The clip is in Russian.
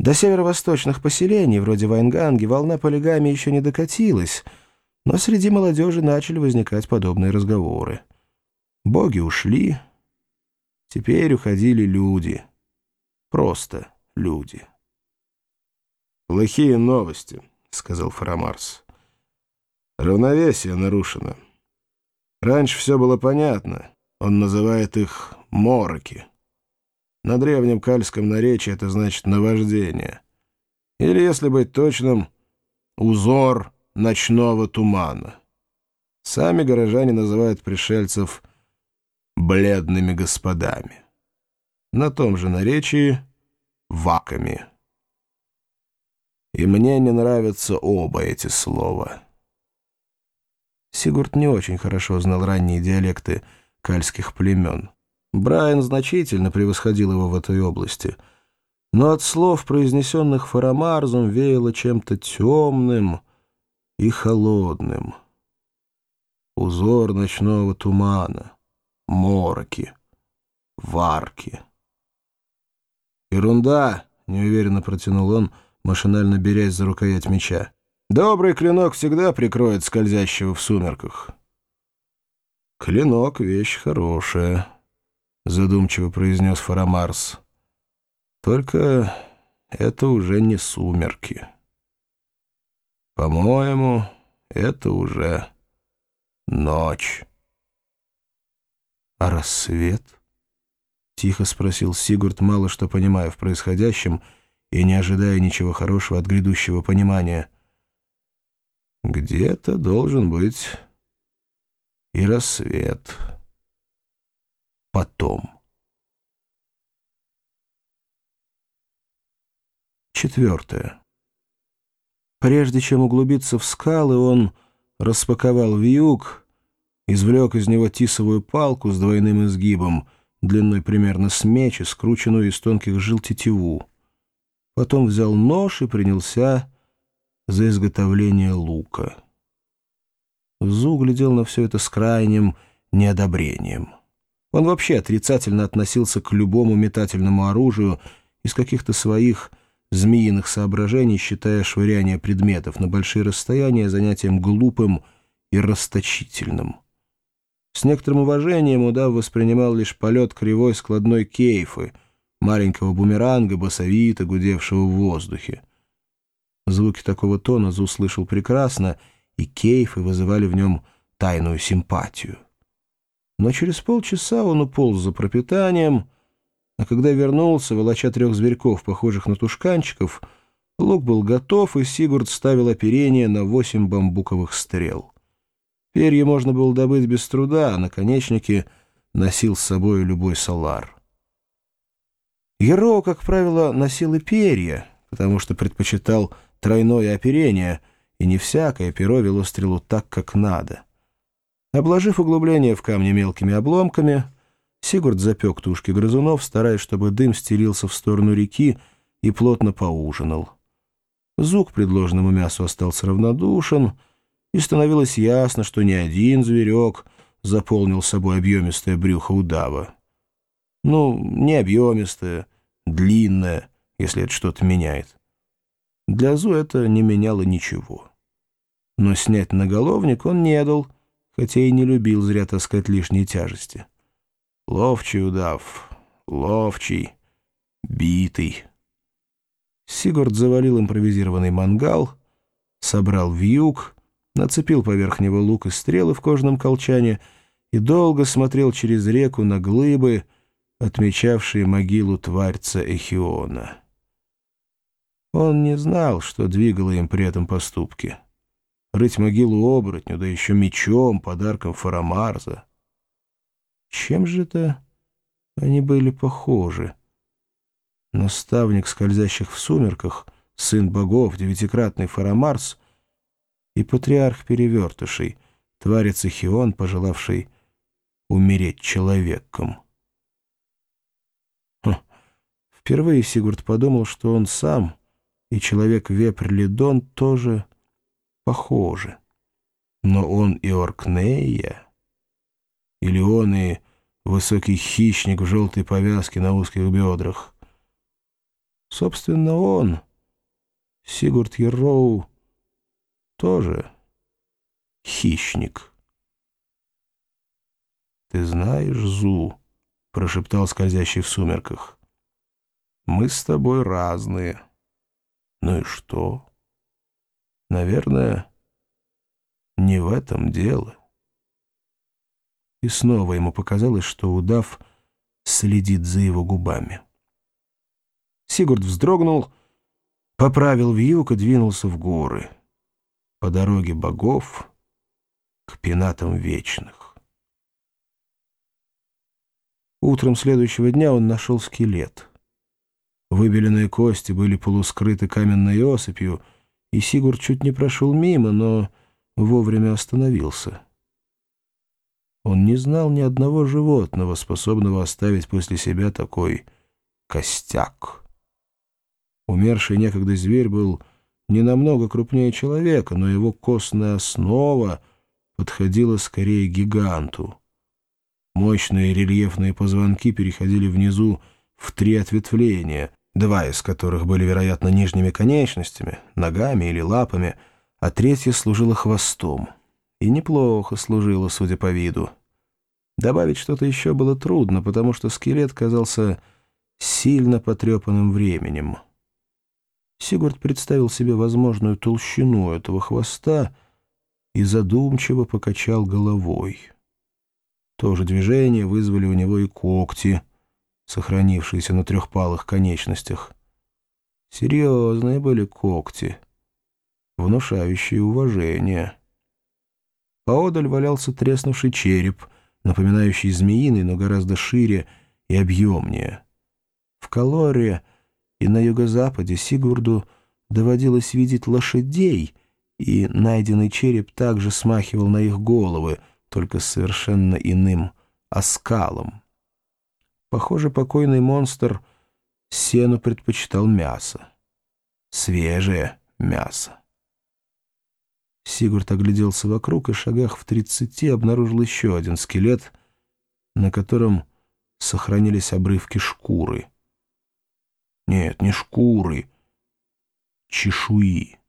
До северо-восточных поселений, вроде Вайнганги, волна полигамии еще не докатилась, но среди молодежи начали возникать подобные разговоры. Боги ушли, теперь уходили люди. Просто люди. «Плохие новости», — сказал Фарамарс. «Равновесие нарушено. Раньше все было понятно. Он называет их «мороки». На древнем кальском наречии это значит «наваждение». Или, если быть точным, «узор ночного тумана». Сами горожане называют пришельцев «бледными господами». На том же наречии «ваками». И мне не нравятся оба эти слова. Сигурд не очень хорошо знал ранние диалекты кальских племен. Брайан значительно превосходил его в этой области. Но от слов, произнесенных Фарамарзом, веяло чем-то темным и холодным. Узор ночного тумана, мороки, варки. «Ерунда!» — неуверенно протянул он, машинально берясь за рукоять меча. «Добрый клинок всегда прикроет скользящего в сумерках». «Клинок — вещь хорошая». — задумчиво произнес Фарамарс. «Только это уже не сумерки. По-моему, это уже ночь». «А рассвет?» — тихо спросил Сигурд, мало что понимая в происходящем и не ожидая ничего хорошего от грядущего понимания. «Где-то должен быть и рассвет» потом. Четвертое. Прежде чем углубиться в скалы, он распаковал вьюг, извлек из него тисовую палку с двойным изгибом, длиной примерно с меч скрученную из тонких жил тетиву. Потом взял нож и принялся за изготовление лука. Зу глядел на все это с крайним неодобрением. Он вообще отрицательно относился к любому метательному оружию из каких-то своих змеиных соображений, считая швыряние предметов на большие расстояния занятием глупым и расточительным. С некоторым уважением удав воспринимал лишь полет кривой складной кейфы, маленького бумеранга, басовито гудевшего в воздухе. Звуки такого тона Зу слышал прекрасно, и кейфы вызывали в нем тайную симпатию. Но через полчаса он уполз за пропитанием, а когда вернулся, волоча трех зверьков, похожих на тушканчиков, лук был готов, и Сигурд ставил оперение на восемь бамбуковых стрел. Перья можно было добыть без труда, а наконечники носил с собой любой салар. Еро, как правило, носил и перья, потому что предпочитал тройное оперение, и не всякое перо вело стрелу так, как надо — Обложив углубление в камне мелкими обломками, Сигурд запек тушки грызунов, стараясь, чтобы дым стелился в сторону реки, и плотно поужинал. Зук предложенному мясу остался равнодушен, и становилось ясно, что ни один зверек заполнил собой объемистое брюхо удава. Ну, не объемистое, длинное, если это что-то меняет. Для Зу это не меняло ничего. Но снять наголовник он не дал — хотя и не любил зря таскать лишние тяжести. Ловчий удав, ловчий, битый. Сигурд завалил импровизированный мангал, собрал вьюг, нацепил поверх него лук и стрелы в кожаном колчане и долго смотрел через реку на глыбы, отмечавшие могилу тварца Эхиона. Он не знал, что двигало им при этом поступке рыть могилу оборотню, да еще мечом, подарком Фарамарза. Чем же это они были похожи? Наставник скользящих в сумерках, сын богов, девятикратный Фарамарс и патриарх перевертышей, тварец Хион, пожелавший умереть человеком. Хм. Впервые Сигурд подумал, что он сам и человек-вепрь Лидон тоже похожи. Но он и Оркнея, или он и высокий хищник в желтой повязке на узких бедрах. Собственно, он, Сигурд Ероу, тоже хищник. «Ты знаешь, Зу», — прошептал скользящий в сумерках, — «мы с тобой разные. Ну и что? Наверное, не в этом дело». И снова ему показалось, что удав следит за его губами. Сигурд вздрогнул, поправил вьюг и двинулся в горы. По дороге богов к пенатам вечных. Утром следующего дня он нашел скелет. Выбеленные кости были полускрыты каменной осыпью, и Сигурд чуть не прошел мимо, но вовремя остановился. Он не знал ни одного животного, способного оставить после себя такой костяк. Умерший некогда зверь был не намного крупнее человека, но его костная основа подходила скорее гиганту. Мощные рельефные позвонки переходили внизу в три ответвления, два из которых были, вероятно, нижними конечностями, ногами или лапами, а третье служило хвостом. И неплохо служило, судя по виду. Добавить что-то еще было трудно, потому что скелет казался сильно потрепанным временем. Сигурд представил себе возможную толщину этого хвоста и задумчиво покачал головой. То же движение вызвали у него и когти, сохранившиеся на трехпалых конечностях. Серьезные были когти, внушающие уважение. Поодаль валялся треснувший череп, напоминающий змеиный, но гораздо шире и объемнее. В Калоре и на юго-западе Сигурду доводилось видеть лошадей, и найденный череп также смахивал на их головы — только совершенно иным оскалом. Похоже, покойный монстр сену предпочитал мясо. Свежее мясо. Сигурд огляделся вокруг и шагах в тридцати обнаружил еще один скелет, на котором сохранились обрывки шкуры. Нет, не шкуры, чешуи.